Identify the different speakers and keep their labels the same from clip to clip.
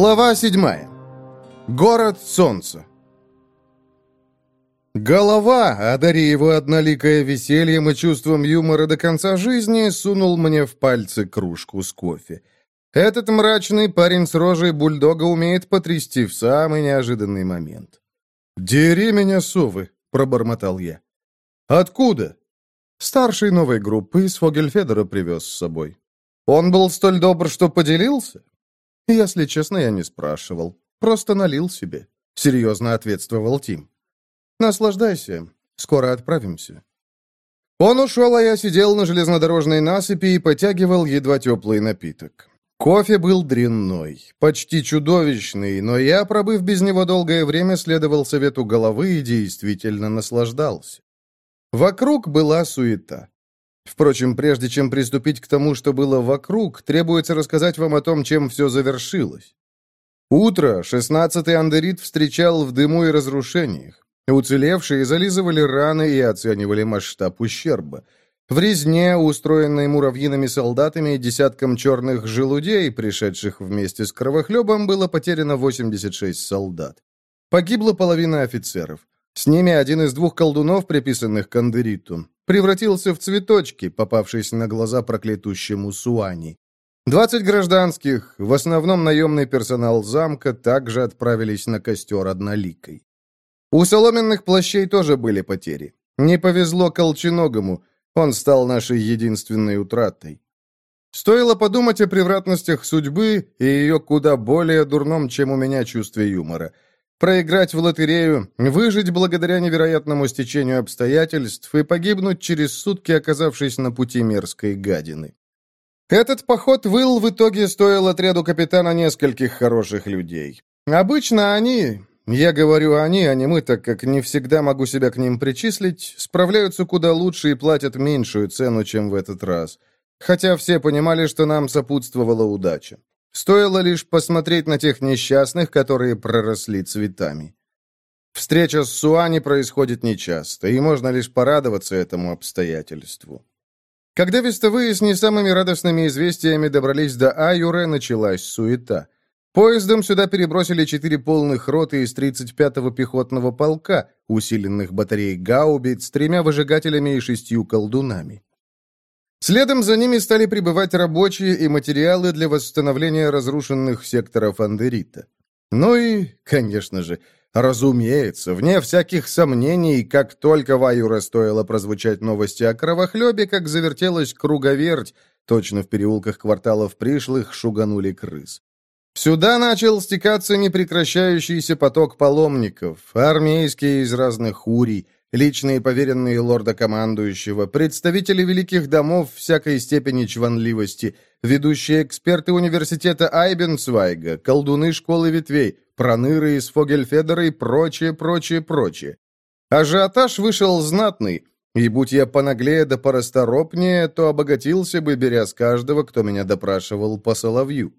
Speaker 1: Глава 7. Город солнца. Голова, одарив его одноликое весельем и чувством юмора до конца жизни, сунул мне в пальцы кружку с кофе. Этот мрачный парень с рожей бульдога умеет потрясти в самый неожиданный момент. «Дери меня, совы!» — пробормотал я. «Откуда?» Старший новой группы из Фогельфедера привез с собой. Он был столь добр, что поделился? Если честно, я не спрашивал. Просто налил себе. Серьезно ответствовал Тим. Наслаждайся. Скоро отправимся. Он ушел, а я сидел на железнодорожной насыпи и потягивал едва теплый напиток. Кофе был дрянной, почти чудовищный, но я, пробыв без него долгое время, следовал совету головы и действительно наслаждался. Вокруг была суета. Впрочем, прежде чем приступить к тому, что было вокруг, требуется рассказать вам о том, чем все завершилось. Утро 16-й Андерит встречал в дыму и разрушениях. Уцелевшие зализывали раны и оценивали масштаб ущерба. В резне, устроенной муравьиными солдатами и десятком черных желудей, пришедших вместе с кровохлебом, было потеряно 86 солдат. Погибла половина офицеров. С ними один из двух колдунов, приписанных к превратился в цветочки, попавшись на глаза проклятущему Суани. 20 гражданских, в основном наемный персонал замка, также отправились на костер одноликой. У соломенных плащей тоже были потери. Не повезло Колченогому, он стал нашей единственной утратой. Стоило подумать о превратностях судьбы и ее куда более дурном, чем у меня чувстве юмора – проиграть в лотерею, выжить благодаря невероятному стечению обстоятельств и погибнуть через сутки, оказавшись на пути мерзкой гадины. Этот поход выл в итоге стоил отряду капитана нескольких хороших людей. Обычно они, я говорю они, а не мы, так как не всегда могу себя к ним причислить, справляются куда лучше и платят меньшую цену, чем в этот раз. Хотя все понимали, что нам сопутствовала удача. Стоило лишь посмотреть на тех несчастных, которые проросли цветами. Встреча с Суани происходит нечасто, и можно лишь порадоваться этому обстоятельству. Когда вестовые с не самыми радостными известиями добрались до Аюре, началась суета. Поездом сюда перебросили четыре полных роты из 35-го пехотного полка, усиленных батареей гаубиц, тремя выжигателями и шестью колдунами. Следом за ними стали прибывать рабочие и материалы для восстановления разрушенных секторов Андерита. Ну и, конечно же, разумеется, вне всяких сомнений, как только Ваюра стоило прозвучать новости о кровохлебе, как завертелась круговерть, точно в переулках кварталов пришлых шуганули крыс. Сюда начал стекаться непрекращающийся поток паломников, армейские из разных урий, Личные поверенные лорда командующего, представители великих домов всякой степени чванливости, ведущие эксперты университета Айбенсвайга, колдуны школы ветвей, проныры из Фогельфедера и прочее, прочее, прочее. Ажиотаж вышел знатный, и будь я понаглее да порасторопнее, то обогатился бы, беря с каждого, кто меня допрашивал по соловью.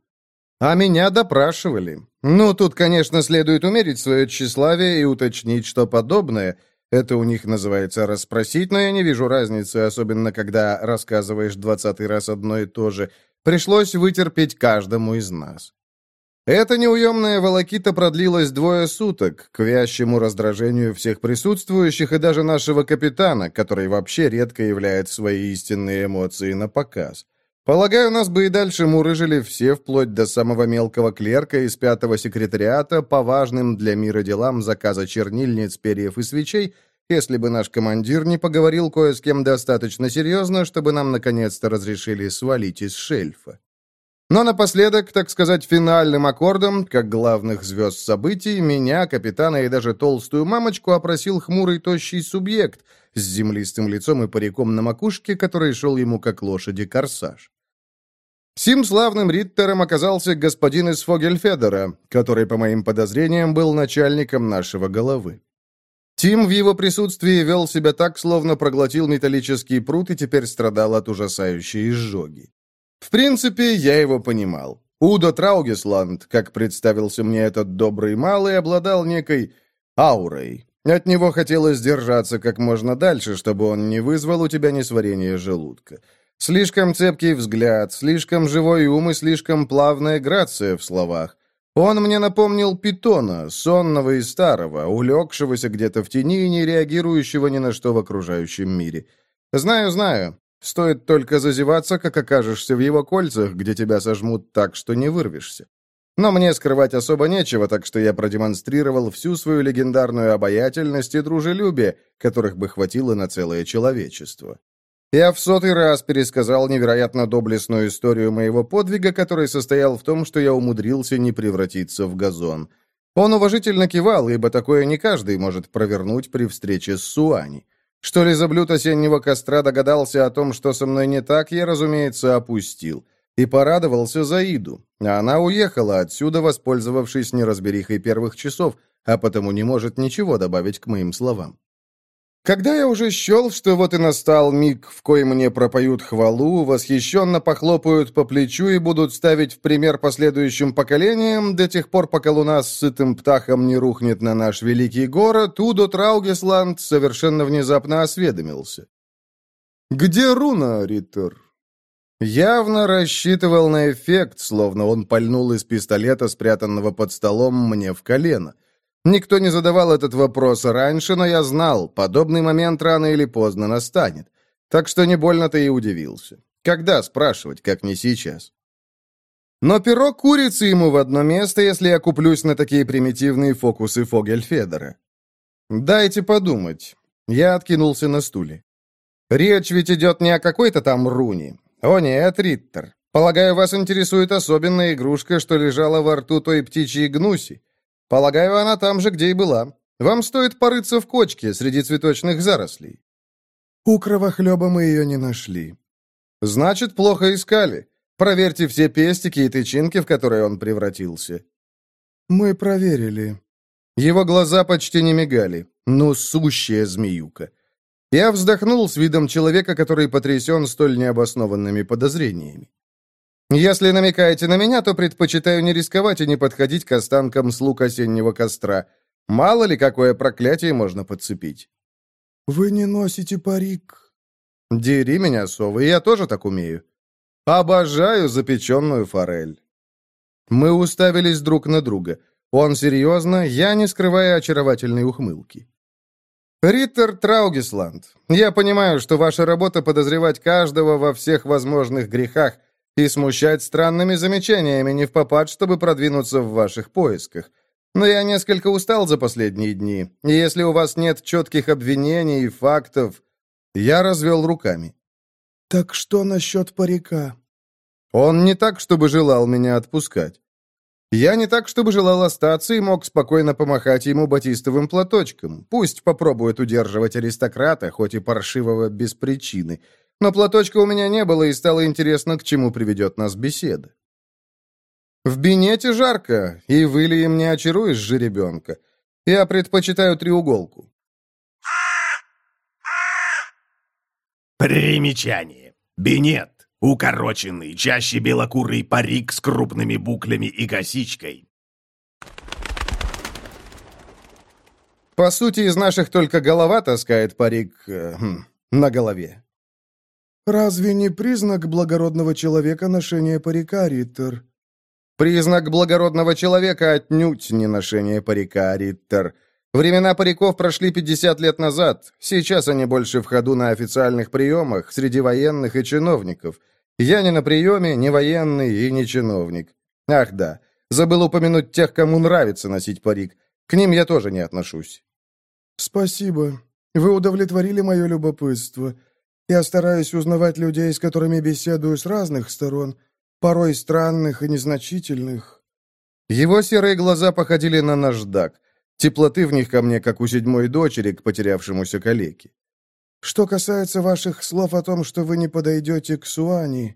Speaker 1: А меня допрашивали. Ну, тут, конечно, следует умерить свое тщеславие и уточнить, что подобное – это у них называется расспросить, но я не вижу разницы, особенно когда рассказываешь двадцатый раз одно и то же. Пришлось вытерпеть каждому из нас. Эта неуемная волокита продлилась двое суток, к вящему раздражению всех присутствующих и даже нашего капитана, который вообще редко являет свои истинные эмоции на показ. Полагаю, нас бы и дальше мурыжили все, вплоть до самого мелкого клерка из пятого секретариата, по важным для мира делам заказа чернильниц, перьев и свечей, если бы наш командир не поговорил кое с кем достаточно серьезно, чтобы нам наконец-то разрешили свалить из шельфа. Но напоследок, так сказать, финальным аккордом, как главных звезд событий, меня, капитана и даже толстую мамочку опросил хмурый тощий субъект с землистым лицом и париком на макушке, который шел ему как лошади корсаж. Сим славным риттером оказался господин из Фогельфедера, который, по моим подозрениям, был начальником нашего головы. Тим в его присутствии вел себя так, словно проглотил металлический пруд и теперь страдал от ужасающей изжоги. В принципе, я его понимал. Удо Траугесланд, как представился мне этот добрый малый, обладал некой аурой. От него хотелось держаться как можно дальше, чтобы он не вызвал у тебя несварение желудка. Слишком цепкий взгляд, слишком живой ум и слишком плавная грация в словах. Он мне напомнил питона, сонного и старого, улегшегося где-то в тени и не реагирующего ни на что в окружающем мире. Знаю, знаю. Стоит только зазеваться, как окажешься в его кольцах, где тебя сожмут так, что не вырвешься. Но мне скрывать особо нечего, так что я продемонстрировал всю свою легендарную обаятельность и дружелюбие, которых бы хватило на целое человечество. Я в сотый раз пересказал невероятно доблестную историю моего подвига, который состоял в том, что я умудрился не превратиться в газон. Он уважительно кивал, ибо такое не каждый может провернуть при встрече с Суани. Что ли лизоблюд осеннего костра догадался о том, что со мной не так, я, разумеется, опустил. И порадовался Заиду. А она уехала отсюда, воспользовавшись неразберихой первых часов, а потому не может ничего добавить к моим словам. Когда я уже счел, что вот и настал миг, в кой мне пропоют хвалу, восхищенно похлопают по плечу и будут ставить в пример последующим поколениям, до тех пор, пока луна с сытым птахом не рухнет на наш великий город, Удо Траугесланд совершенно внезапно осведомился. «Где руна, Риттер?» Явно рассчитывал на эффект, словно он пальнул из пистолета, спрятанного под столом, мне в колено — Никто не задавал этот вопрос раньше, но я знал, подобный момент рано или поздно настанет. Так что не больно-то и удивился. Когда спрашивать, как не сейчас? Но пирог курицы ему в одно место, если я куплюсь на такие примитивные фокусы Фогельфедера. «Дайте подумать». Я откинулся на стуле. «Речь ведь идет не о какой-то там руне. О нет, Риттер. Полагаю, вас интересует особенная игрушка, что лежала во рту той птичьей гнуси. Полагаю, она там же, где и была. Вам стоит порыться в кочке среди цветочных зарослей».
Speaker 2: У кровохлеба мы ее не нашли.
Speaker 1: «Значит, плохо искали. Проверьте все пестики и тычинки, в которые он превратился».
Speaker 2: «Мы проверили».
Speaker 1: Его глаза почти не мигали. Ну, сущая змеюка. Я вздохнул с видом человека, который потрясен столь необоснованными подозрениями. Если намекаете на меня, то предпочитаю не рисковать и не подходить к останкам слуг осеннего костра. Мало ли, какое проклятие можно подцепить».
Speaker 2: «Вы не носите парик».
Speaker 1: «Дери меня, совы, я тоже так умею. Обожаю запеченную форель». Мы уставились друг на друга. Он серьезно, я не скрывая очаровательной ухмылки. «Риттер Траугисланд, я понимаю, что ваша работа подозревать каждого во всех возможных грехах, и смущать странными замечаниями не в попад, чтобы продвинуться в ваших поисках. Но я несколько устал за последние дни, и если у вас нет четких обвинений и фактов...» Я развел руками.
Speaker 2: «Так что насчет парика?»
Speaker 1: «Он не так, чтобы желал меня отпускать. Я не так, чтобы желал остаться и мог спокойно помахать ему батистовым платочком. Пусть попробует удерживать аристократа, хоть и паршивого без причины. Но платочка у меня не было, и стало интересно, к чему приведет нас беседа. В бинете жарко, и вылием не очаруешь же ребенка. Я предпочитаю треуголку.
Speaker 3: Примечание. Бинет. Укороченный, чаще белокурый парик с крупными буклями и косичкой.
Speaker 1: По сути, из наших только голова таскает парик э, хм, на голове.
Speaker 2: Разве не признак благородного человека ношение парика, Риттер?
Speaker 1: Признак благородного человека отнюдь не ношение парика, Риттер. Времена париков прошли 50 лет назад. Сейчас они больше в ходу на официальных приемах среди военных и чиновников. Я не на приеме, не военный и не чиновник. Ах да, забыл упомянуть тех, кому нравится носить парик. К ним я тоже не отношусь.
Speaker 2: Спасибо. Вы удовлетворили мое любопытство. Я стараюсь узнавать людей, с которыми беседую с разных сторон, порой странных и незначительных».
Speaker 1: Его серые глаза походили на наждак. Теплоты в них ко мне, как у седьмой дочери, к потерявшемуся калеке.
Speaker 2: «Что касается ваших слов о том, что вы не подойдете к Суани...»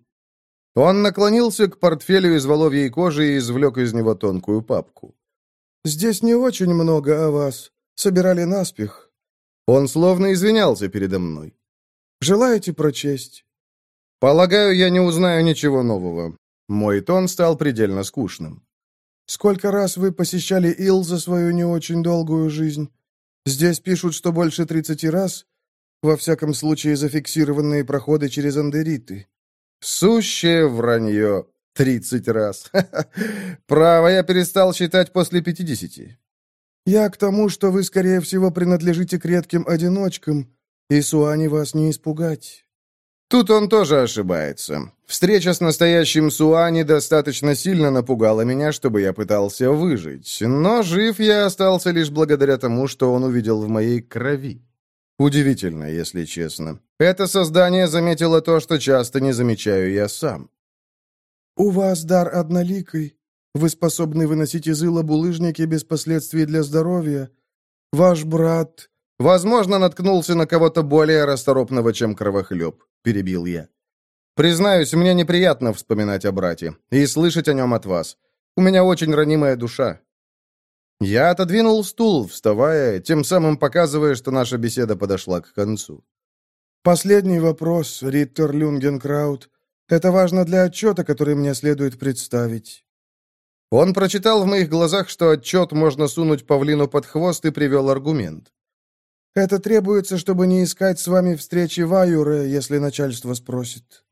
Speaker 1: Он наклонился к портфелю из воловьей кожи и извлек из него тонкую папку.
Speaker 2: «Здесь не очень много о вас. Собирали наспех».
Speaker 1: Он словно извинялся передо мной.
Speaker 2: Желаете прочесть?»
Speaker 1: «Полагаю, я не узнаю ничего нового». Мой тон стал предельно скучным.
Speaker 2: «Сколько раз вы посещали Ил за свою не очень долгую жизнь? Здесь пишут, что больше 30 раз, во всяком случае зафиксированные проходы через андериты».
Speaker 1: «Сущее вранье! 30 раз! Право, я перестал считать после 50.
Speaker 2: «Я к тому, что вы, скорее всего, принадлежите к редким одиночкам, Исуани вас не испугать».
Speaker 1: Тут он тоже ошибается. Встреча с настоящим Суани достаточно сильно напугала меня, чтобы я пытался выжить. Но жив я остался лишь благодаря тому, что он увидел в моей крови. Удивительно, если честно. Это создание заметило то, что часто не замечаю я сам.
Speaker 2: «У вас дар одноликой. Вы способны выносить из ила булыжники без последствий для здоровья. Ваш брат
Speaker 1: Возможно, наткнулся на кого-то более расторопного, чем кровохлеб», — перебил я. «Признаюсь, мне неприятно вспоминать о брате и слышать о нем от вас. У меня очень ранимая душа». Я отодвинул стул, вставая, тем самым показывая, что наша беседа подошла к концу.
Speaker 2: «Последний вопрос, Риттер Люнгенкраут. Это важно для отчета, который мне следует представить».
Speaker 1: Он прочитал в моих глазах, что отчет можно сунуть павлину под хвост и привел аргумент.
Speaker 2: Это требуется, чтобы не искать с вами встречи Ваюра, если начальство спросит».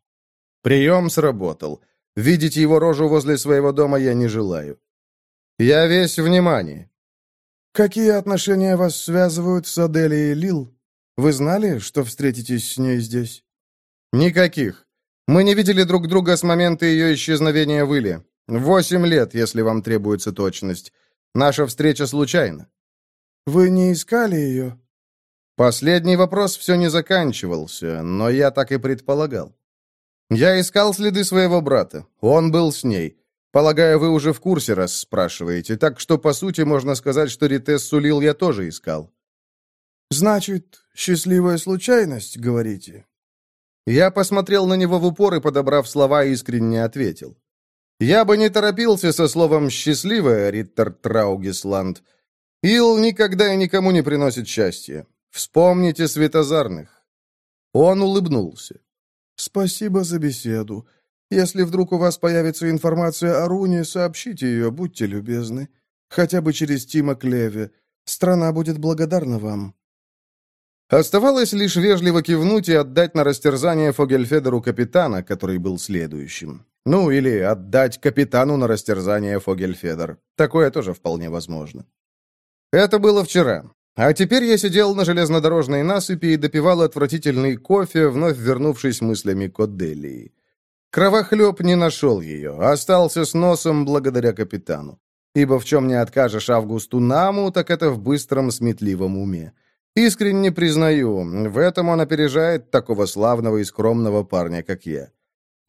Speaker 1: Прием сработал. Видеть его рожу возле своего дома я не желаю. Я весь внимание.
Speaker 2: Какие отношения вас связывают с Аделией Лил? Вы знали, что встретитесь с ней здесь?
Speaker 1: Никаких. Мы не видели друг друга с момента ее исчезновения в Иле. Восемь лет, если вам требуется точность. Наша встреча случайна.
Speaker 2: Вы не искали ее?
Speaker 1: Последний вопрос все не заканчивался, но я так и предполагал. Я искал следы своего брата. Он был с ней. Полагаю, вы уже в курсе, раз спрашиваете, так что, по сути, можно сказать, что Ритес сулил я тоже искал.
Speaker 2: «Значит, счастливая случайность, говорите?»
Speaker 1: Я посмотрел на него в упор и, подобрав слова, искренне ответил. «Я бы не торопился со словом «счастливая», Риттер Траугисланд. Ил никогда и никому не приносит счастья. Вспомните светозарных». Он улыбнулся.
Speaker 2: «Спасибо за беседу. Если вдруг у вас появится информация о Руне, сообщите ее, будьте любезны. Хотя бы через Тима Клеве. Страна будет благодарна вам».
Speaker 1: Оставалось лишь вежливо кивнуть и отдать на растерзание Фогельфедеру капитана, который был следующим. Ну, или отдать капитану на растерзание Фогельфедер. Такое тоже вполне возможно. Это было вчера. А теперь я сидел на железнодорожной насыпи и допивал отвратительный кофе, вновь вернувшись мыслями к Оделии. Кровохлеб не нашел ее, а остался с носом благодаря капитану. Ибо в чем не откажешь Августу Наму, так это в быстром сметливом уме. Искренне признаю, в этом он опережает такого славного и скромного парня, как я.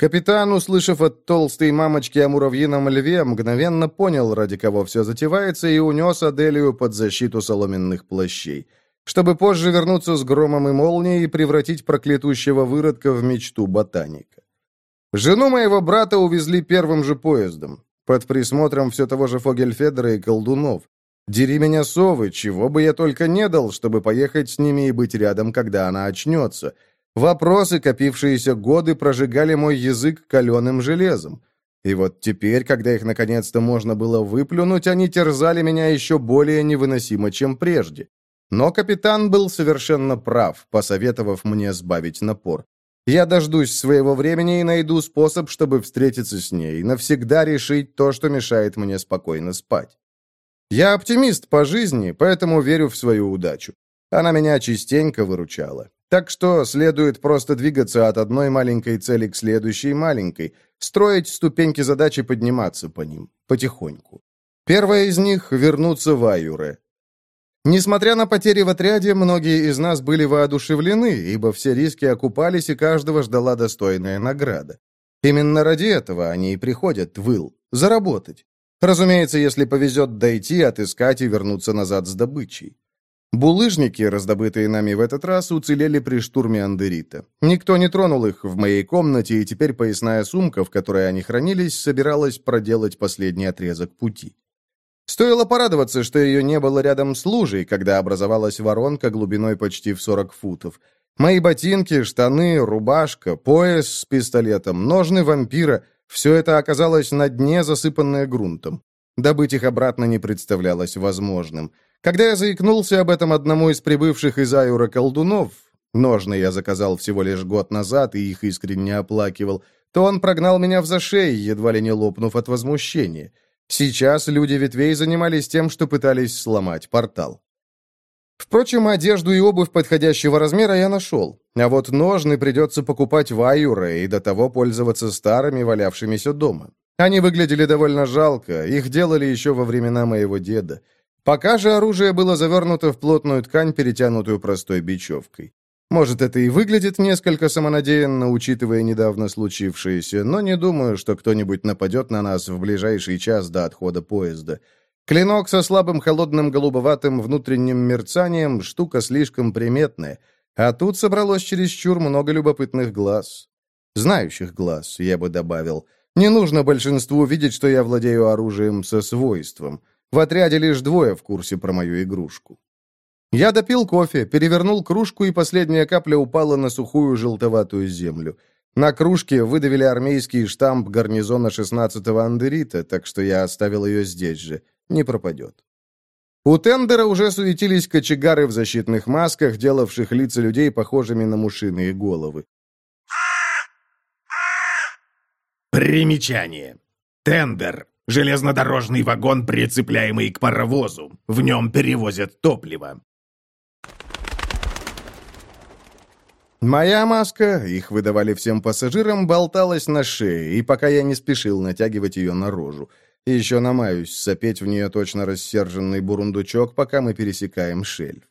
Speaker 1: Капитан, услышав от толстой мамочки о муравьином льве, мгновенно понял, ради кого все затевается, и унес Аделию под защиту соломенных плащей, чтобы позже вернуться с громом и молнией и превратить проклятущего выродка в мечту ботаника. Жену моего брата увезли первым же поездом, под присмотром все того же Фогельфедера и колдунов. Дери меня совы, чего бы я только не дал, чтобы поехать с ними и быть рядом, когда она очнется — Вопросы, копившиеся годы, прожигали мой язык каленым железом. И вот теперь, когда их наконец-то можно было выплюнуть, они терзали меня еще более невыносимо, чем прежде. Но капитан был совершенно прав, посоветовав мне сбавить напор. Я дождусь своего времени и найду способ, чтобы встретиться с ней и навсегда решить то, что мешает мне спокойно спать. Я оптимист по жизни, поэтому верю в свою удачу. Она меня частенько выручала. Так что следует просто двигаться от одной маленькой цели к следующей маленькой, строить ступеньки задачи и подниматься по ним, потихоньку. Первая из них — вернуться в Аюре. Несмотря на потери в отряде, многие из нас были воодушевлены, ибо все риски окупались и каждого ждала достойная награда. Именно ради этого они и приходят в Ил, заработать. Разумеется, если повезет дойти, отыскать и вернуться назад с добычей. Булыжники, раздобытые нами в этот раз, уцелели при штурме Андерита. Никто не тронул их в моей комнате, и теперь поясная сумка, в которой они хранились, собиралась проделать последний отрезок пути. Стоило порадоваться, что ее не было рядом с лужей, когда образовалась воронка глубиной почти в 40 футов. Мои ботинки, штаны, рубашка, пояс с пистолетом, ножны вампира — все это оказалось на дне, засыпанное грунтом. Добыть их обратно не представлялось возможным. Когда я заикнулся об этом одному из прибывших из Аюра колдунов, ножны я заказал всего лишь год назад и их искренне оплакивал, то он прогнал меня в зашей, едва ли не лопнув от возмущения. Сейчас люди ветвей занимались тем, что пытались сломать портал. Впрочем, одежду и обувь подходящего размера я нашел, а вот ножны придется покупать в Аюре и до того пользоваться старыми, валявшимися дома. Они выглядели довольно жалко, их делали еще во времена моего деда. Пока же оружие было завернуто в плотную ткань, перетянутую простой бечевкой. Может, это и выглядит несколько самонадеянно, учитывая недавно случившееся, но не думаю, что кто-нибудь нападет на нас в ближайший час до отхода поезда. Клинок со слабым холодным голубоватым внутренним мерцанием – штука слишком приметная, а тут собралось чересчур много любопытных глаз. Знающих глаз, я бы добавил. Не нужно большинству видеть, что я владею оружием со свойством – в отряде лишь двое в курсе про мою игрушку. Я допил кофе, перевернул кружку, и последняя капля упала на сухую желтоватую землю. На кружке выдавили армейский штамп гарнизона 16-го Андерита, так что я оставил ее здесь же. Не пропадет. У тендера уже суетились кочегары в защитных масках, делавших лица людей похожими на мушиные головы.
Speaker 3: Примечание. Тендер. Железнодорожный вагон, прицепляемый к паровозу. В нем перевозят топливо.
Speaker 1: Моя маска, их выдавали всем пассажирам, болталась на шее, и пока я не спешил натягивать ее наружу, еще намаюсь сопеть в нее точно рассерженный бурундучок, пока мы пересекаем шельф.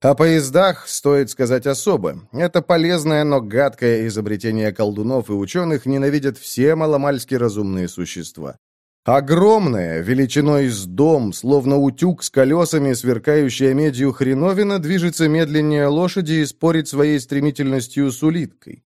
Speaker 1: О поездах стоит сказать особо. Это полезное, но гадкое изобретение колдунов и ученых ненавидят все маломальски разумные существа. Огромная, величиной с дом, словно утюг с колесами, сверкающая медью хреновина, движется медленнее лошади и спорит своей стремительностью с улиткой.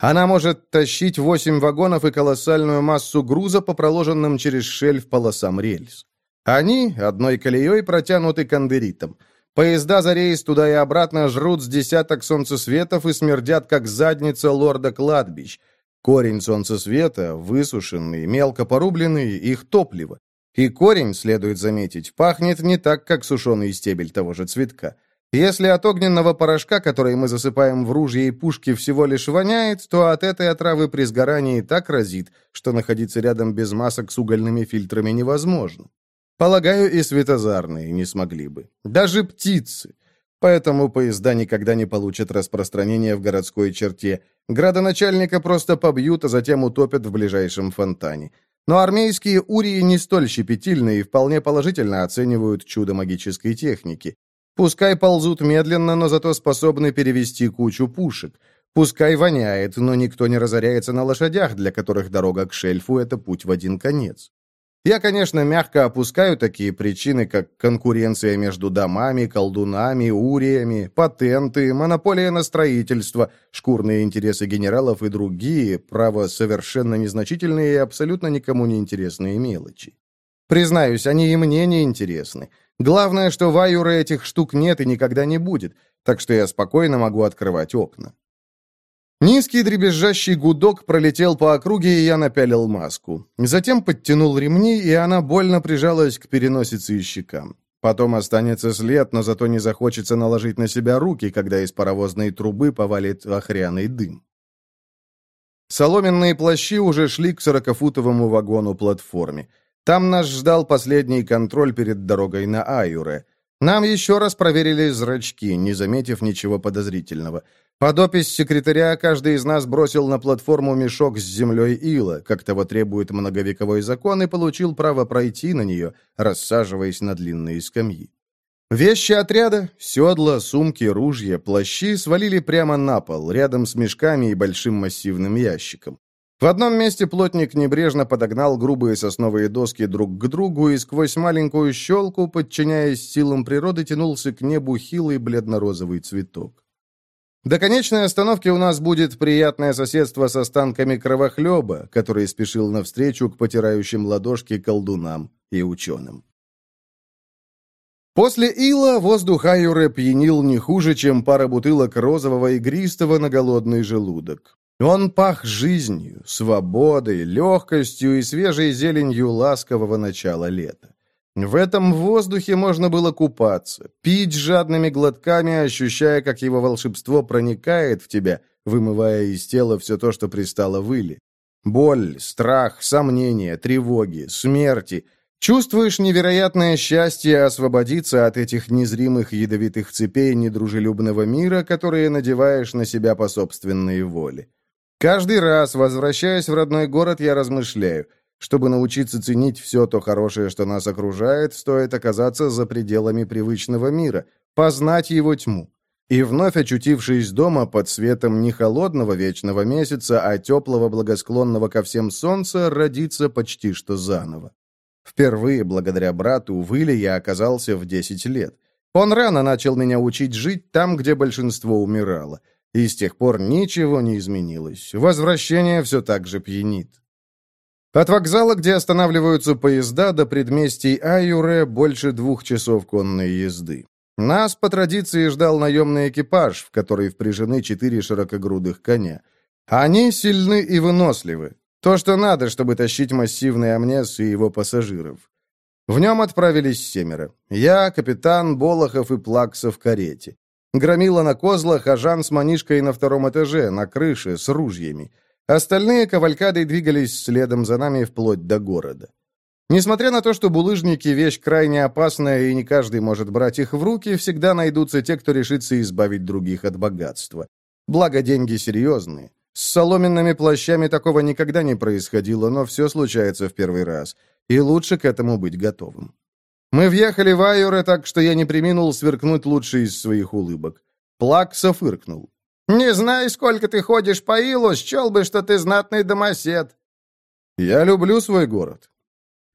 Speaker 1: Она может тащить восемь вагонов и колоссальную массу груза по проложенным через шельф полосам рельс. Они одной колеей протянуты кондеритом. Поезда за рейс туда и обратно жрут с десяток солнцесветов и смердят, как задница лорда кладбищ. Корень солнцесвета, высушенный, мелко порубленный, их топливо. И корень, следует заметить, пахнет не так, как сушеный стебель того же цветка. Если от огненного порошка, который мы засыпаем в ружье и пушки, всего лишь воняет, то от этой отравы при сгорании так разит, что находиться рядом без масок с угольными фильтрами невозможно. Полагаю, и светозарные не смогли бы. Даже птицы поэтому поезда никогда не получат распространения в городской черте. Градоначальника просто побьют, а затем утопят в ближайшем фонтане. Но армейские урии не столь щепетильны и вполне положительно оценивают чудо магической техники. Пускай ползут медленно, но зато способны перевести кучу пушек. Пускай воняет, но никто не разоряется на лошадях, для которых дорога к шельфу — это путь в один конец. Я, конечно, мягко опускаю такие причины, как конкуренция между домами, колдунами, уриями, патенты, монополия на строительство, шкурные интересы генералов и другие, право совершенно незначительные и абсолютно никому не интересные мелочи. Признаюсь, они и мне не интересны. Главное, что в этих штук нет и никогда не будет, так что я спокойно могу открывать окна. Низкий дребезжащий гудок пролетел по округе, и я напялил маску. Затем подтянул ремни, и она больно прижалась к переносице и щекам. Потом останется след, но зато не захочется наложить на себя руки, когда из паровозной трубы повалит охряный дым. Соломенные плащи уже шли к сорокафутовому вагону-платформе. Там нас ждал последний контроль перед дорогой на Аюре. Нам еще раз проверили зрачки, не заметив ничего подозрительного. Под опись секретаря каждый из нас бросил на платформу мешок с землей ила, как того требует многовековой закон, и получил право пройти на нее, рассаживаясь на длинные скамьи. Вещи отряда, седла, сумки, ружья, плащи свалили прямо на пол, рядом с мешками и большим массивным ящиком. В одном месте плотник небрежно подогнал грубые сосновые доски друг к другу и сквозь маленькую щелку, подчиняясь силам природы, тянулся к небу хилый бледно-розовый цветок. До конечной остановки у нас будет приятное соседство с останками кровохлеба, который спешил навстречу к потирающим ладошки колдунам и ученым. После ила воздух Айуре пьянил не хуже, чем пара бутылок розового игристого на голодный желудок. Он пах жизнью, свободой, легкостью и свежей зеленью ласкового начала лета. В этом воздухе можно было купаться, пить жадными глотками, ощущая, как его волшебство проникает в тебя, вымывая из тела все то, что пристало выли. Боль, страх, сомнения, тревоги, смерти. Чувствуешь невероятное счастье освободиться от этих незримых ядовитых цепей недружелюбного мира, которые надеваешь на себя по собственной воле. Каждый раз, возвращаясь в родной город, я размышляю – чтобы научиться ценить все то хорошее, что нас окружает, стоит оказаться за пределами привычного мира, познать его тьму. И вновь очутившись дома под светом не холодного вечного месяца, а теплого благосклонного ко всем солнца, родиться почти что заново. Впервые, благодаря брату, в я оказался в 10 лет. Он рано начал меня учить жить там, где большинство умирало. И с тех пор ничего не изменилось. Возвращение все так же пьянит. От вокзала, где останавливаются поезда, до предместий Аюре больше двух часов конной езды. Нас, по традиции, ждал наемный экипаж, в который впряжены четыре широкогрудых коня. Они сильны и выносливы. То, что надо, чтобы тащить массивный амнез и его пассажиров. В нем отправились семеро. Я, капитан, Болохов и Плакса в карете. Громила на козлах, а Жан с манишкой на втором этаже, на крыше, с ружьями. Остальные кавалькадой двигались следом за нами вплоть до города. Несмотря на то, что булыжники – вещь крайне опасная, и не каждый может брать их в руки, всегда найдутся те, кто решится избавить других от богатства. Благо, деньги серьезные. С соломенными плащами такого никогда не происходило, но все случается в первый раз, и лучше к этому быть готовым. Мы въехали в Айоре, так что я не приминул сверкнуть лучший из своих улыбок. Плакса фыркнул. Не знаю, сколько ты ходишь по Илу, счел бы, что ты знатный домосед». «Я люблю свой город.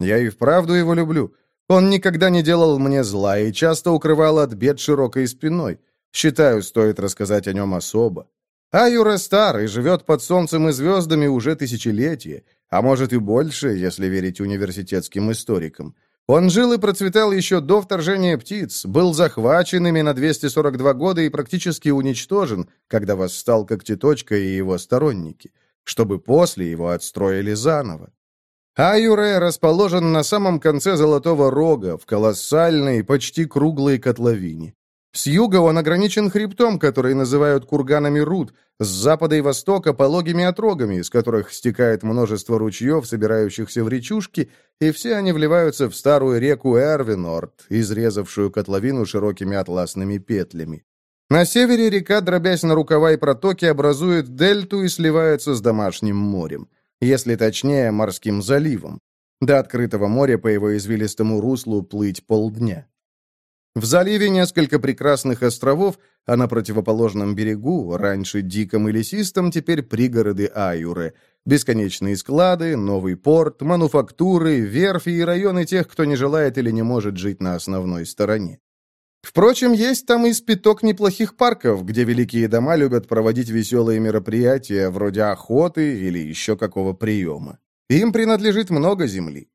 Speaker 1: Я и вправду его люблю. Он никогда не делал мне зла и часто укрывал от бед широкой спиной. Считаю, стоит рассказать о нем особо. А Юра старый, живет под солнцем и звездами уже тысячелетие, а может и больше, если верить университетским историкам. Он жил и процветал еще до вторжения птиц, был захвачен ими на 242 года и практически уничтожен, когда восстал Когтеточка и его сторонники, чтобы после его отстроили заново. Аюре расположен на самом конце Золотого Рога, в колоссальной, почти круглой котловине. С юга он ограничен хребтом, который называют курганами руд, с запада и востока – пологими отрогами, из которых стекает множество ручьев, собирающихся в речушки, и все они вливаются в старую реку Эрвинорд, изрезавшую котловину широкими атласными петлями. На севере река, дробясь на рукава и протоки, образует дельту и сливается с домашним морем, если точнее, морским заливом. До открытого моря по его извилистому руслу плыть полдня. В заливе несколько прекрасных островов, а на противоположном берегу, раньше диком и лесистом, теперь пригороды Аюры. Бесконечные склады, новый порт, мануфактуры, верфи и районы тех, кто не желает или не может жить на основной стороне. Впрочем, есть там и спиток неплохих парков, где великие дома любят проводить веселые мероприятия, вроде охоты или еще какого приема. Им принадлежит много земли.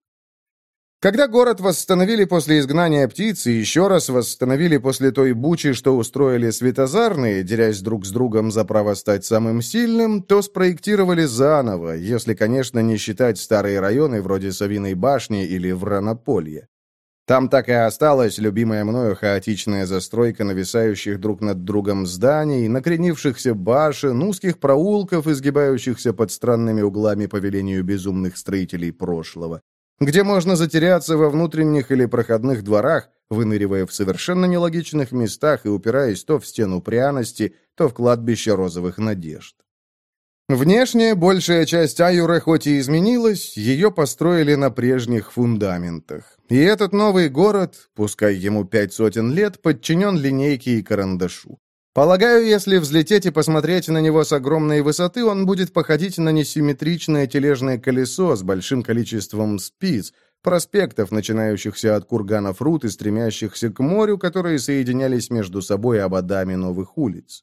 Speaker 1: Когда город восстановили после изгнания птицы, еще раз восстановили после той бучи, что устроили светозарные, дерясь друг с другом за право стать самым сильным, то спроектировали заново, если, конечно, не считать старые районы вроде Савиной башни или Вранополья. Там так и осталась любимая мною хаотичная застройка нависающих друг над другом зданий, накренившихся башен, узких проулков, изгибающихся под странными углами по велению безумных строителей прошлого где можно затеряться во внутренних или проходных дворах, выныривая в совершенно нелогичных местах и упираясь то в стену пряности, то в кладбище розовых надежд. Внешне большая часть Аюра хоть и изменилась, ее построили на прежних фундаментах. И этот новый город, пускай ему пять сотен лет, подчинен линейке и карандашу. Полагаю, если взлететь и посмотреть на него с огромной высоты, он будет походить на несимметричное тележное колесо с большим количеством спиц, проспектов, начинающихся от курганов рут и стремящихся к морю, которые соединялись между собой ободами новых улиц.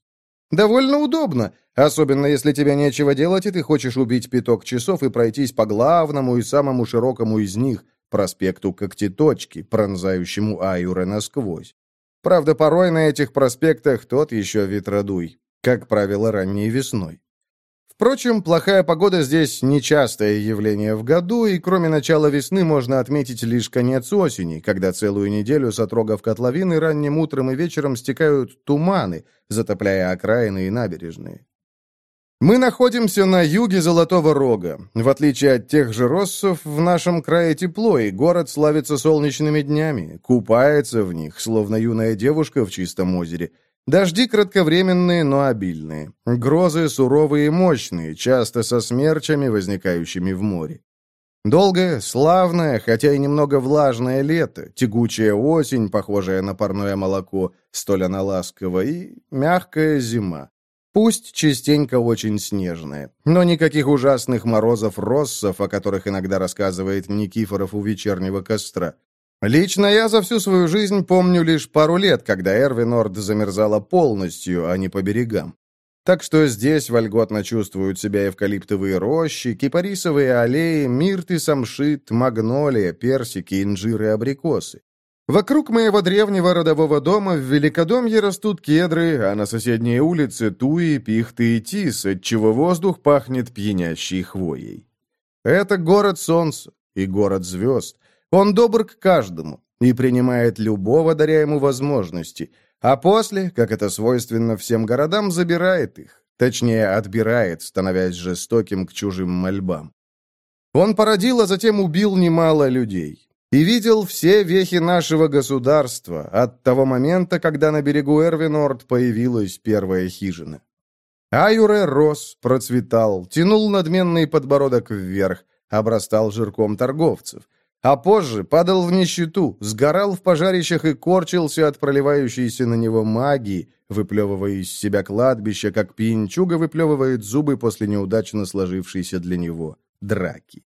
Speaker 1: Довольно удобно, особенно если тебе нечего делать, и ты хочешь убить пяток часов и пройтись по главному и самому широкому из них, проспекту Когтеточки, пронзающему Аюра насквозь. Правда, порой на этих проспектах тот еще ветродуй, как правило, ранней весной. Впрочем, плохая погода здесь нечастое явление в году, и кроме начала весны можно отметить лишь конец осени, когда целую неделю с отрогов котловины ранним утром и вечером стекают туманы, затопляя окраины и набережные. Мы находимся на юге Золотого Рога. В отличие от тех же россов, в нашем крае тепло, и город славится солнечными днями, купается в них, словно юная девушка в чистом озере. Дожди кратковременные, но обильные. Грозы суровые и мощные, часто со смерчами, возникающими в море. Долгое, славное, хотя и немного влажное лето, тягучая осень, похожая на парное молоко, столь она ласкова, и мягкая зима. Пусть частенько очень снежная, но никаких ужасных морозов-россов, о которых иногда рассказывает Никифоров у вечернего костра. Лично я за всю свою жизнь помню лишь пару лет, когда Эрвинорд замерзала полностью, а не по берегам. Так что здесь вольготно чувствуют себя эвкалиптовые рощи, кипарисовые аллеи, мирты, самшит, магнолия, персики, инжиры, абрикосы. Вокруг моего древнего родового дома в Великодомье растут кедры, а на соседней улице туи, пихты и тис, отчего воздух пахнет пьянящей хвоей. Это город солнца и город звезд. Он добр к каждому и принимает любого, даря ему возможности, а после, как это свойственно всем городам, забирает их, точнее, отбирает, становясь жестоким к чужим мольбам. Он породил, а затем убил немало людей и видел все вехи нашего государства от того момента, когда на берегу Эрвинорд появилась первая хижина. Аюре рос, процветал, тянул надменный подбородок вверх, обрастал жирком торговцев, а позже падал в нищету, сгорал в пожарищах и корчился от проливающейся на него магии, выплевывая из себя кладбище, как пьянчуга выплевывает зубы после неудачно сложившейся для него драки.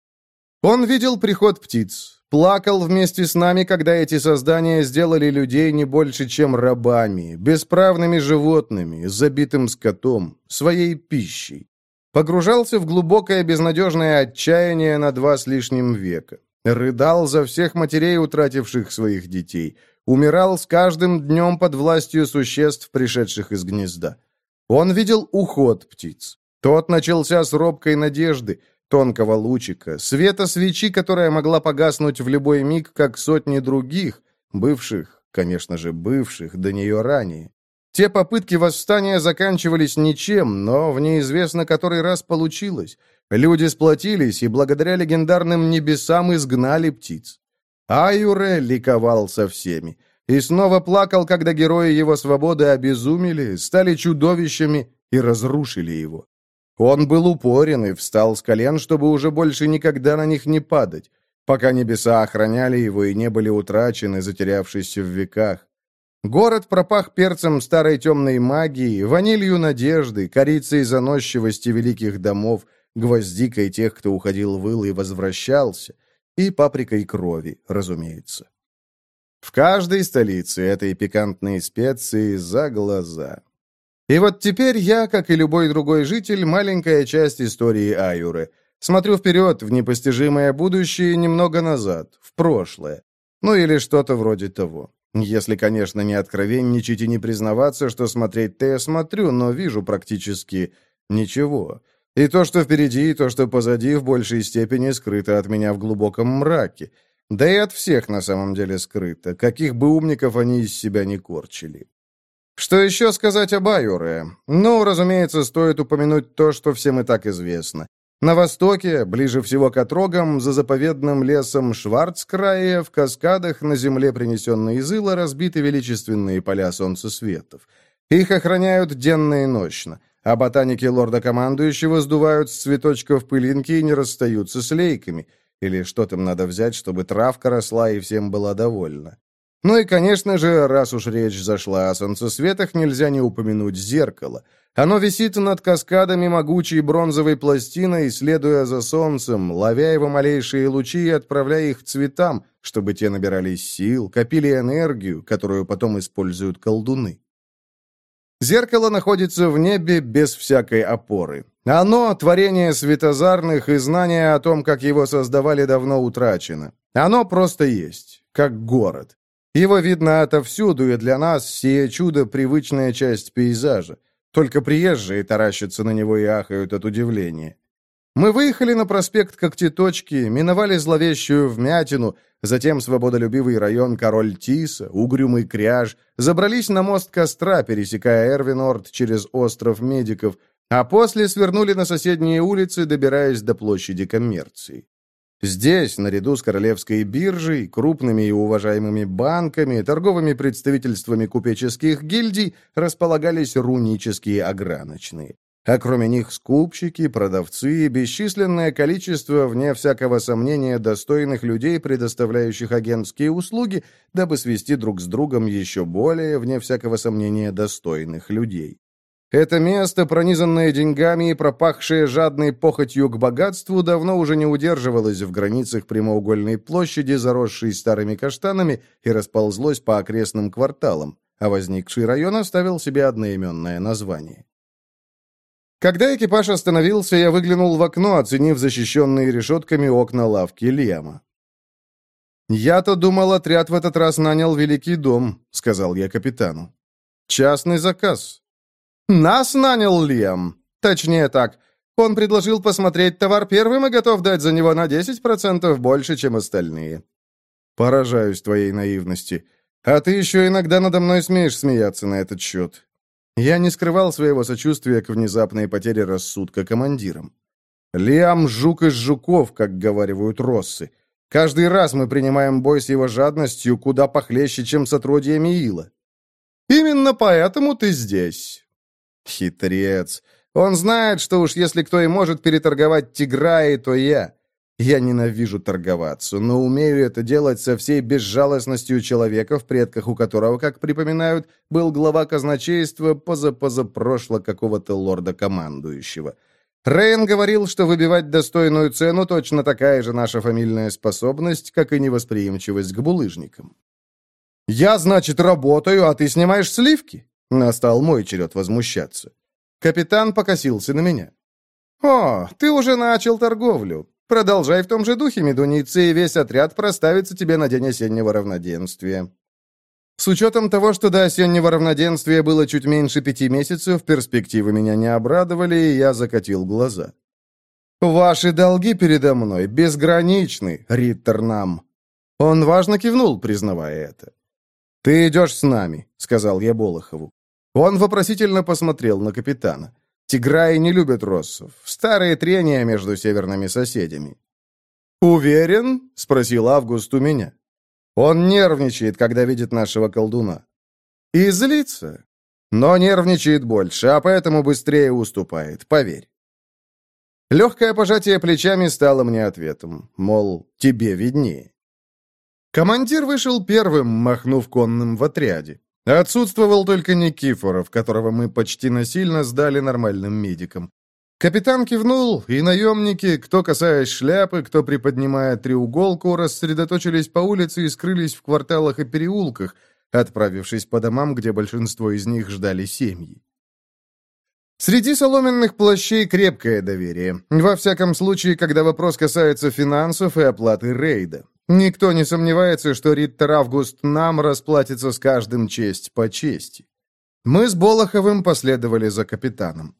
Speaker 1: Он видел приход птиц, Плакал вместе с нами, когда эти создания сделали людей не больше, чем рабами, бесправными животными, забитым скотом, своей пищей. Погружался в глубокое безнадежное отчаяние на два с лишним века. Рыдал за всех матерей, утративших своих детей. Умирал с каждым днем под властью существ, пришедших из гнезда. Он видел уход птиц. Тот начался с робкой надежды – тонкого лучика, света свечи, которая могла погаснуть в любой миг, как сотни других, бывших, конечно же, бывших до нее ранее. Те попытки восстания заканчивались ничем, но в неизвестно который раз получилось. Люди сплотились и благодаря легендарным небесам изгнали птиц. Айуре ликовал со всеми. И снова плакал, когда герои его свободы обезумели, стали чудовищами и разрушили его. Он был упорен и встал с колен, чтобы уже больше никогда на них не падать, пока небеса охраняли его и не были утрачены, затерявшись в веках. Город пропах перцем старой темной магии, ванилью надежды, корицей заносчивости великих домов, гвоздикой тех, кто уходил в ил и возвращался, и паприкой крови, разумеется. В каждой столице этой пикантные специи за глаза. И вот теперь я, как и любой другой житель, маленькая часть истории Аюры. Смотрю вперед, в непостижимое будущее, немного назад, в прошлое. Ну или что-то вроде того. Если, конечно, не откровенничать и не признаваться, что смотреть-то я смотрю, но вижу практически ничего. И то, что впереди, и то, что позади, в большей степени скрыто от меня в глубоком мраке. Да и от всех на самом деле скрыто, каких бы умников они из себя не корчили. Что еще сказать об Айуре? Ну, разумеется, стоит упомянуть то, что всем и так известно. На востоке, ближе всего к отрогам, за заповедным лесом Шварцкрая, в каскадах на земле, принесенной из ила, разбиты величественные поля солнцесветов. Их охраняют денно и ночно, а ботаники лорда-командующего сдувают с цветочков пылинки и не расстаются с лейками. Или что там надо взять, чтобы травка росла и всем была довольна? Ну и, конечно же, раз уж речь зашла о солнцесветах, нельзя не упомянуть зеркало. Оно висит над каскадами могучей бронзовой пластиной, следуя за солнцем, ловя его малейшие лучи и отправляя их цветам, чтобы те набирались сил, копили энергию, которую потом используют колдуны. Зеркало находится в небе без всякой опоры. Оно — творение светозарных, и знание о том, как его создавали, давно утрачено. Оно просто есть, как город. Его видно отовсюду, и для нас сие чудо — привычная часть пейзажа. Только приезжие таращатся на него и ахают от удивления. Мы выехали на проспект Когтеточки, миновали зловещую вмятину, затем свободолюбивый район Король Тиса, Угрюмый Кряж, забрались на мост Костра, пересекая Эрвинорд через остров Медиков, а после свернули на соседние улицы, добираясь до площади Коммерции. Здесь, наряду с Королевской биржей, крупными и уважаемыми банками, торговыми представительствами купеческих гильдий располагались рунические ограночные. А кроме них скупщики, продавцы и бесчисленное количество, вне всякого сомнения, достойных людей, предоставляющих агентские услуги, дабы свести друг с другом еще более, вне всякого сомнения, достойных людей. Это место, пронизанное деньгами и пропахшее жадной похотью к богатству, давно уже не удерживалось в границах прямоугольной площади, заросшей старыми каштанами, и расползлось по окрестным кварталам, а возникший район оставил себе одноименное название. Когда экипаж остановился, я выглянул в окно, оценив защищенные решетками окна лавки Лема. «Я-то думал, отряд в этот раз нанял Великий дом», — сказал я капитану. «Частный заказ. «Нас нанял Лиам, Точнее так. Он предложил посмотреть товар первым и готов дать за него на 10% больше, чем остальные». «Поражаюсь твоей наивности. А ты еще иногда надо мной смеешь смеяться на этот счет». Я не скрывал своего сочувствия к внезапной потере рассудка командиром. «Лиам — жук из жуков», как говаривают россы. Каждый раз мы принимаем бой с его жадностью куда похлеще, чем с отродьями Ила. Именно поэтому ты здесь. Хитрец. Он знает, что уж если кто и может переторговать Тиграи, то я. Я ненавижу торговаться, но умею это делать со всей безжалостностью человека, в предках у которого, как припоминают, был глава казначейства позапозапрошло какого-то лорда-командующего. Рейн говорил, что выбивать достойную цену точно такая же наша фамильная способность, как и невосприимчивость к булыжникам. «Я, значит, работаю, а ты снимаешь сливки?» Настал мой черед возмущаться. Капитан покосился на меня. «О, ты уже начал торговлю. Продолжай в том же духе, медуницы, и весь отряд проставится тебе на день осеннего равноденствия». С учетом того, что до осеннего равноденствия было чуть меньше пяти месяцев, перспективы меня не обрадовали, и я закатил глаза. «Ваши долги передо мной безграничны, Риттернам». Он важно кивнул, признавая это. «Ты идешь с нами», — сказал я Болохову. Он вопросительно посмотрел на капитана. Тиграи не любят россов. Старые трения между северными соседями. «Уверен?» — спросил Август у меня. Он нервничает, когда видит нашего колдуна. И злится. Но нервничает больше, а поэтому быстрее уступает, поверь. Легкое пожатие плечами стало мне ответом, мол, тебе виднее. Командир вышел первым, махнув конным в отряде. Отсутствовал только Никифоров, которого мы почти насильно сдали нормальным медикам. Капитан кивнул, и наемники, кто касаясь шляпы, кто приподнимая треуголку, рассредоточились по улице и скрылись в кварталах и переулках, отправившись по домам, где большинство из них ждали семьи. Среди соломенных плащей крепкое доверие, во всяком случае, когда вопрос касается финансов и оплаты рейда. Никто не сомневается, что Риттер Август нам расплатится с каждым честь по чести. Мы с Болоховым последовали за капитаном.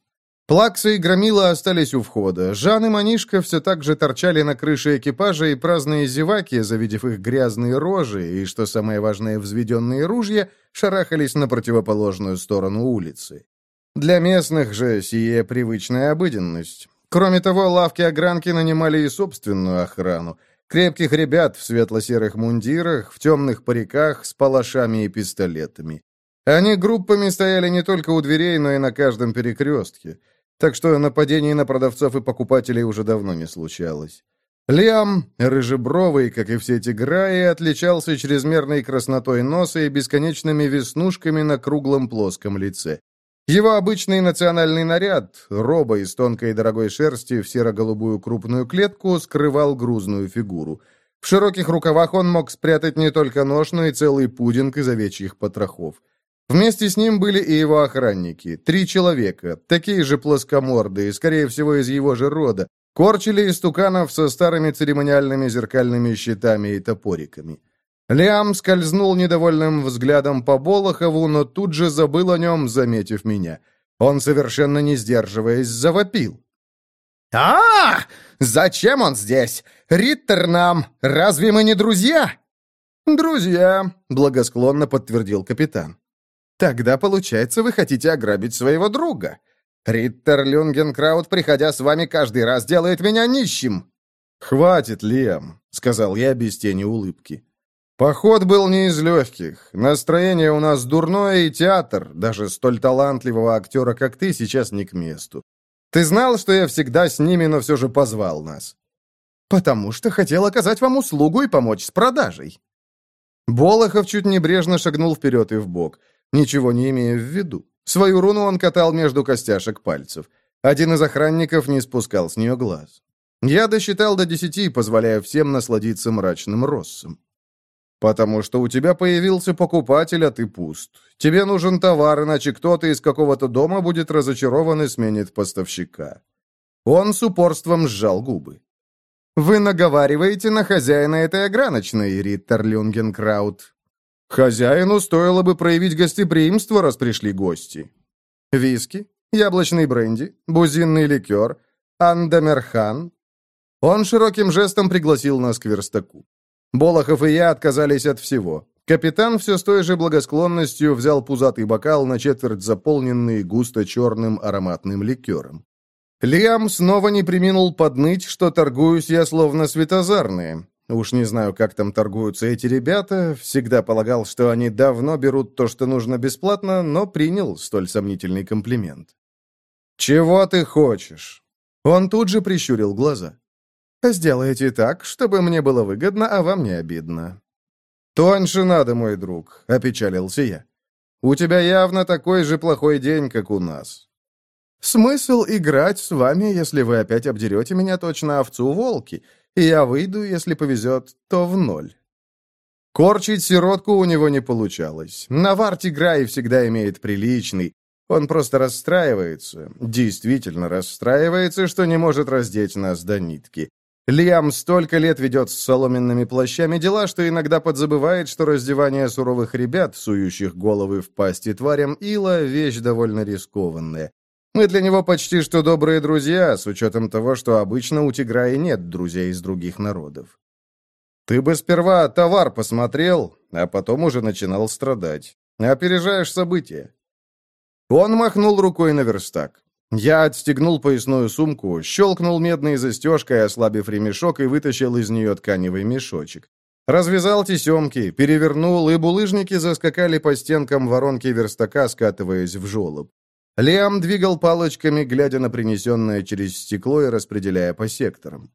Speaker 1: Плакса и Громила остались у входа. Жан и Манишка все так же торчали на крыше экипажа, и праздные зеваки, завидев их грязные рожи и, что самое важное, взведенные ружья, шарахались на противоположную сторону улицы. Для местных же сие привычная обыденность. Кроме того, лавки огранки нанимали и собственную охрану, Крепких ребят в светло-серых мундирах, в темных париках, с палашами и пистолетами. Они группами стояли не только у дверей, но и на каждом перекрестке. Так что нападений на продавцов и покупателей уже давно не случалось. Лиам, рыжебровый, как и все эти граи, отличался чрезмерной краснотой носа и бесконечными веснушками на круглом плоском лице. Его обычный национальный наряд, роба из тонкой и дорогой шерсти в серо-голубую крупную клетку, скрывал грузную фигуру. В широких рукавах он мог спрятать не только нож, но и целый пудинг из овечьих потрохов. Вместе с ним были и его охранники, три человека, такие же плоскомордые, скорее всего, из его же рода, корчили истуканов со старыми церемониальными зеркальными щитами и топориками. Лиам скользнул недовольным взглядом по Болохову, но тут же забыл о нем, заметив меня. Он, совершенно не сдерживаясь, завопил. а! Зачем он здесь? Риттер нам! Разве мы не друзья?» «Друзья», — благосклонно подтвердил капитан. «Тогда, получается, вы хотите ограбить своего друга. Риттер Люнгенкраут, приходя с вами каждый раз, делает меня нищим». «Хватит, Лиам», — сказал я без тени улыбки. Поход был не из легких. Настроение у нас дурное, и театр, даже столь талантливого актера, как ты, сейчас не к месту. Ты знал, что я всегда с ними, но все же позвал нас. Потому что хотел оказать вам услугу и помочь с продажей. Болохов чуть небрежно шагнул вперед и вбок, ничего не имея в виду. Свою руну он катал между костяшек пальцев. Один из охранников не спускал с нее глаз. Я досчитал до десяти, позволяя всем насладиться мрачным россом. «Потому что у тебя появился покупатель, а ты пуст. Тебе нужен товар, иначе кто-то из какого-то дома будет разочарован и сменит поставщика». Он с упорством сжал губы. «Вы наговариваете на хозяина этой ограночной, Риттер Люнгенкраут». «Хозяину стоило бы проявить гостеприимство, раз пришли гости». «Виски, яблочный бренди, бузинный ликер, андамерхан». Он широким жестом пригласил нас к верстаку. Болохов и я отказались от всего. Капитан все с той же благосклонностью взял пузатый бокал на четверть заполненный густо-черным ароматным ликером. Лиам снова не приминул подныть, что торгуюсь я словно светозарные. Уж не знаю, как там торгуются эти ребята, всегда полагал, что они давно берут то, что нужно бесплатно, но принял столь сомнительный комплимент. «Чего ты хочешь?» Он тут же прищурил глаза. Сделайте так, чтобы мне было выгодно, а вам не обидно». «Тоньше надо, мой друг», — опечалился я. «У тебя явно такой же плохой день, как у нас». «Смысл играть с вами, если вы опять обдерете меня точно овцу волки, и я выйду, если повезет, то в ноль». Корчить сиротку у него не получалось. Навар Тиграй всегда имеет приличный. Он просто расстраивается, действительно расстраивается, что не может раздеть нас до нитки. Лиам столько лет ведет с соломенными плащами дела, что иногда подзабывает, что раздевание суровых ребят, сующих головы в пасти тварям, ила – вещь довольно рискованная. Мы для него почти что добрые друзья, с учетом того, что обычно у тигра и нет друзей из других народов. Ты бы сперва товар посмотрел, а потом уже начинал страдать. Опережаешь события. Он махнул рукой на верстак. Я отстегнул поясную сумку, щелкнул медной застежкой, ослабив ремешок, и вытащил из нее тканевый мешочек. Развязал тесемки, перевернул, и булыжники заскакали по стенкам воронки верстака, скатываясь в жолоб. Лиам двигал палочками, глядя на принесенное через стекло и распределяя по секторам.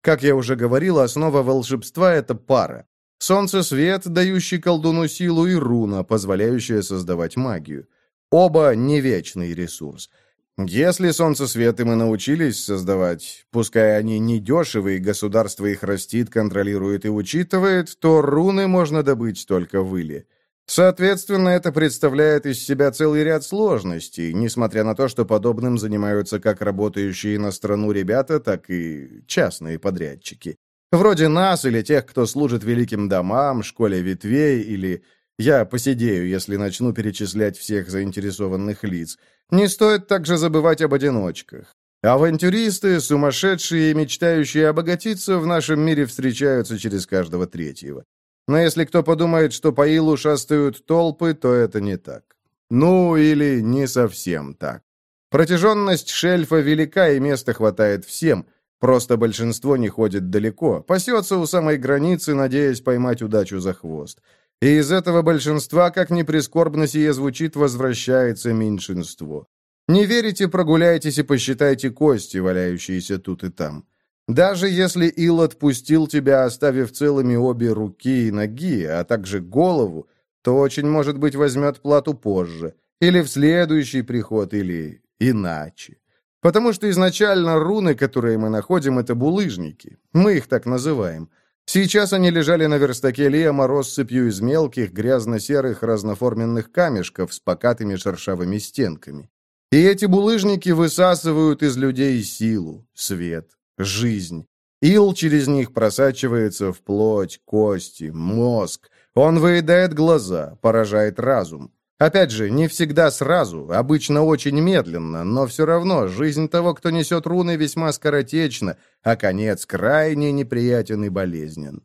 Speaker 1: Как я уже говорил, основа волшебства — это пара. Солнце-свет, дающий колдуну силу, и руна, позволяющая создавать магию. Оба — не вечный ресурс — если солнцесвет мы научились создавать, пускай они недешевые, государство их растит, контролирует и учитывает, то руны можно добыть только выли. Соответственно, это представляет из себя целый ряд сложностей, несмотря на то, что подобным занимаются как работающие на страну ребята, так и частные подрядчики. Вроде нас или тех, кто служит великим домам, школе ветвей или я посидею, если начну перечислять всех заинтересованных лиц. Не стоит также забывать об одиночках. Авантюристы, сумасшедшие и мечтающие обогатиться в нашем мире встречаются через каждого третьего. Но если кто подумает, что по Илу шастают толпы, то это не так. Ну, или не совсем так. Протяженность шельфа велика, и места хватает всем. Просто большинство не ходит далеко, пасется у самой границы, надеясь поймать удачу за хвост и из этого большинства, как ни прискорбно сие звучит, возвращается меньшинство. Не верите, прогуляйтесь и посчитайте кости, валяющиеся тут и там. Даже если Ил отпустил тебя, оставив целыми обе руки и ноги, а также голову, то очень, может быть, возьмет плату позже, или в следующий приход, или иначе. Потому что изначально руны, которые мы находим, это булыжники. Мы их так называем – Сейчас они лежали на верстаке Лема россыпью из мелких, грязно-серых, разноформенных камешков с покатыми шершавыми стенками. И эти булыжники высасывают из людей силу, свет, жизнь. Ил через них просачивается в плоть, кости, мозг. Он выедает глаза, поражает разум. Опять же, не всегда сразу, обычно очень медленно, но все равно жизнь того, кто несет руны, весьма скоротечна, а конец крайне неприятен и болезнен.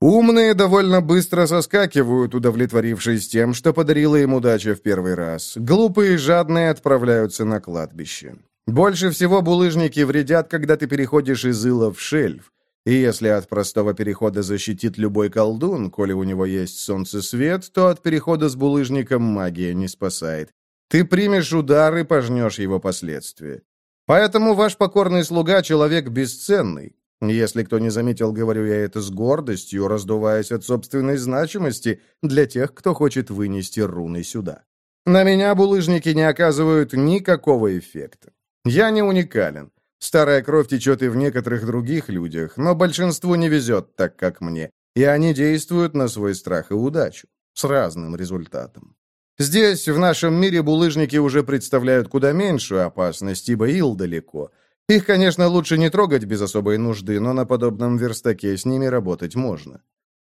Speaker 1: Умные довольно быстро соскакивают, удовлетворившись тем, что подарила им удача в первый раз. Глупые и жадные отправляются на кладбище. Больше всего булыжники вредят, когда ты переходишь из ила в шельф. И если от простого перехода защитит любой колдун, коли у него есть солнцесвет, то от перехода с булыжником магия не спасает. Ты примешь удар и пожнешь его последствия. Поэтому ваш покорный слуга — человек бесценный. Если кто не заметил, говорю я это с гордостью, раздуваясь от собственной значимости для тех, кто хочет вынести руны сюда. На меня булыжники не оказывают никакого эффекта. Я не уникален. Старая кровь течет и в некоторых других людях, но большинству не везет так, как мне, и они действуют на свой страх и удачу, с разным результатом. Здесь, в нашем мире, булыжники уже представляют куда меньшую опасность, ибо ил далеко. Их, конечно, лучше не трогать без особой нужды, но на подобном верстаке с ними работать можно.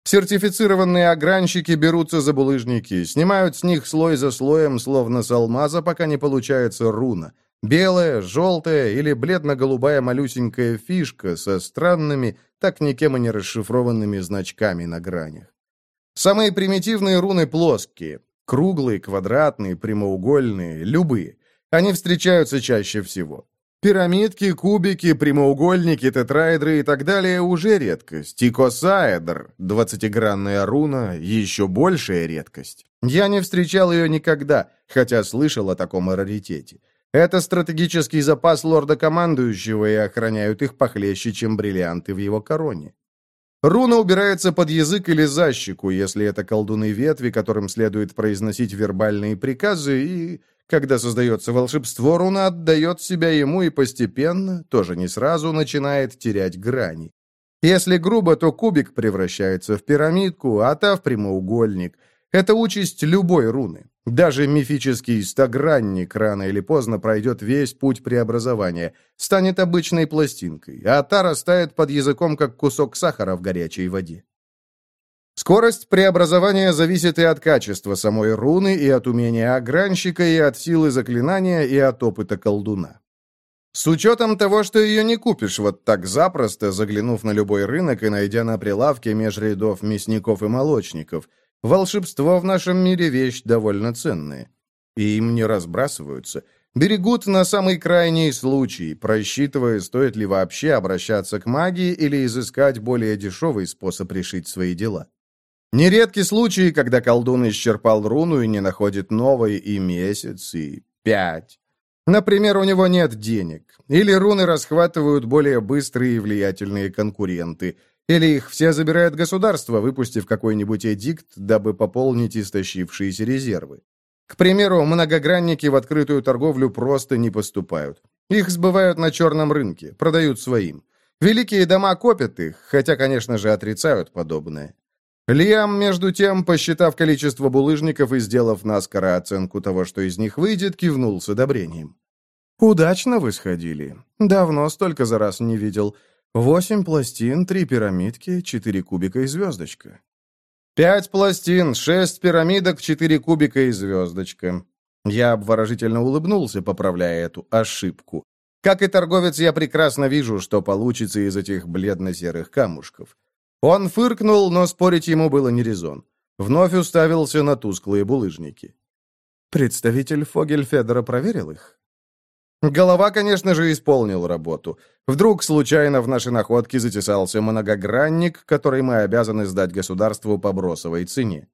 Speaker 1: Сертифицированные огранщики берутся за булыжники, снимают с них слой за слоем, словно с алмаза, пока не получается руна – Белая, желтая или бледно-голубая малюсенькая фишка со странными, так никем и не расшифрованными значками на гранях. Самые примитивные руны плоские. Круглые, квадратные, прямоугольные, любые. Они встречаются чаще всего. Пирамидки, кубики, прямоугольники, тетраэдры и так далее уже редкость. И двадцатигранная руна, еще большая редкость. Я не встречал ее никогда, хотя слышал о таком раритете. Это стратегический запас лорда командующего, и охраняют их похлеще, чем бриллианты в его короне. Руна убирается под язык или за щеку, если это колдуны ветви, которым следует произносить вербальные приказы, и, когда создается волшебство, руна отдает себя ему и постепенно, тоже не сразу, начинает терять грани. Если грубо, то кубик превращается в пирамидку, а та в прямоугольник. Это участь любой руны. Даже мифический стогранник рано или поздно пройдет весь путь преобразования, станет обычной пластинкой, а та растает под языком, как кусок сахара в горячей воде. Скорость преобразования зависит и от качества самой руны, и от умения огранщика, и от силы заклинания, и от опыта колдуна. С учетом того, что ее не купишь вот так запросто, заглянув на любой рынок и найдя на прилавке меж рядов мясников и молочников – волшебство в нашем мире вещь довольно ценная. И им не разбрасываются. Берегут на самый крайний случай, просчитывая, стоит ли вообще обращаться к магии или изыскать более дешевый способ решить свои дела. Нередки случаи, когда колдун исчерпал руну и не находит новой и месяц, и пять. Например, у него нет денег. Или руны расхватывают более быстрые и влиятельные конкуренты – или их все забирает государство, выпустив какой-нибудь эдикт, дабы пополнить истощившиеся резервы. К примеру, многогранники в открытую торговлю просто не поступают. Их сбывают на черном рынке, продают своим. Великие дома копят их, хотя, конечно же, отрицают подобное. Лиам, между тем, посчитав количество булыжников и сделав наскоро оценку того, что из них выйдет, кивнул с одобрением. «Удачно вы сходили. Давно столько за раз не видел. Восемь пластин, три пирамидки, четыре кубика и звездочка. Пять пластин, шесть пирамидок, четыре кубика и звездочка. Я обворожительно улыбнулся, поправляя эту ошибку. Как и торговец, я прекрасно вижу, что получится из этих бледно-серых камушков. Он фыркнул, но спорить ему было не резон. Вновь уставился на тусклые булыжники. Представитель Фогельфедера проверил их. Голова, конечно же, исполнил работу. Вдруг случайно в наши находки затесался многогранник, который мы обязаны сдать государству по бросовой цене.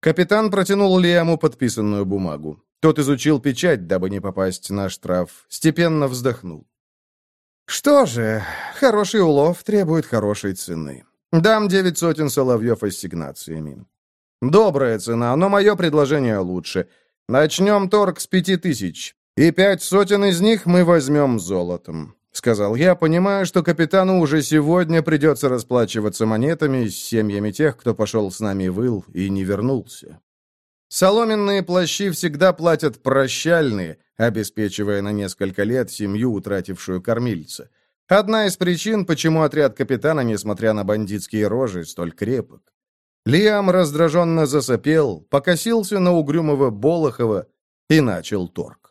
Speaker 1: Капитан протянул Лиаму подписанную бумагу. Тот изучил печать, дабы не попасть на штраф. Степенно вздохнул. «Что же, хороший улов требует хорошей цены. Дам девять сотен соловьев ассигнациями. Добрая цена, но мое предложение лучше. Начнем торг с пяти тысяч. «И пять сотен из них мы возьмем золотом», — сказал я, понимая, что капитану уже сегодня придется расплачиваться монетами с семьями тех, кто пошел с нами выл и не вернулся. Соломенные плащи всегда платят прощальные, обеспечивая на несколько лет семью, утратившую кормильца. Одна из причин, почему отряд капитана, несмотря на бандитские рожи, столь крепок. Лиам раздраженно засопел, покосился на угрюмого Болохова и начал торг.